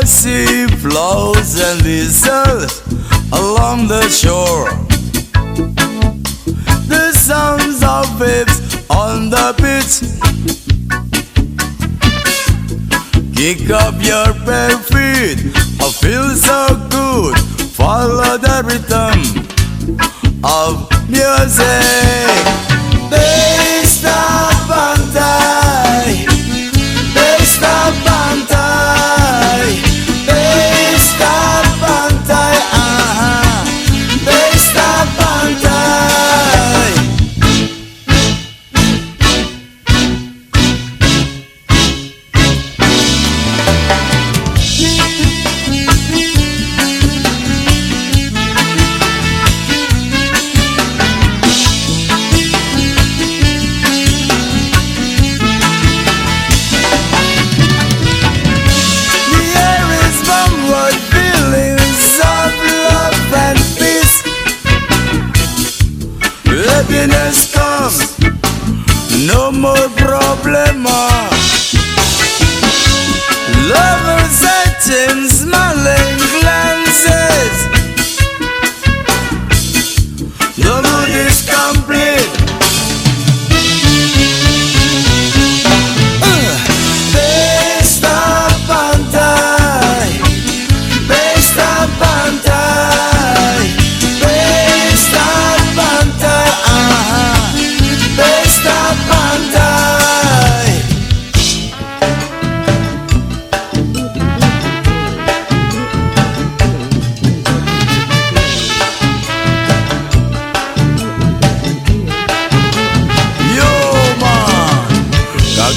the sea flows and whistles along the shore. The sounds of waves on the beach. Kick up your bare feet, I feel so good. Follow the rhythm of music. Besta no more problema. Lovers touching, smiling glances.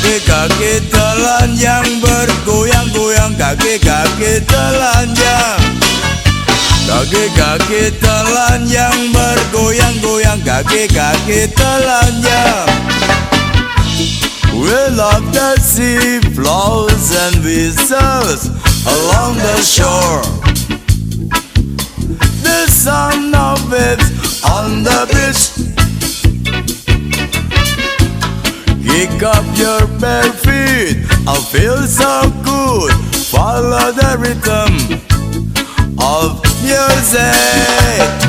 Kaki-kaki telanjang bergoyang-goyang, kaki-kaki telanjang. Kaki-kaki telanjang bergoyang-goyang, kaki-kaki telanjang. We love the sea flows and whistles along the shore. The sound of waves on the beach. Up your bare feet, I feel so good. Follow the rhythm of music.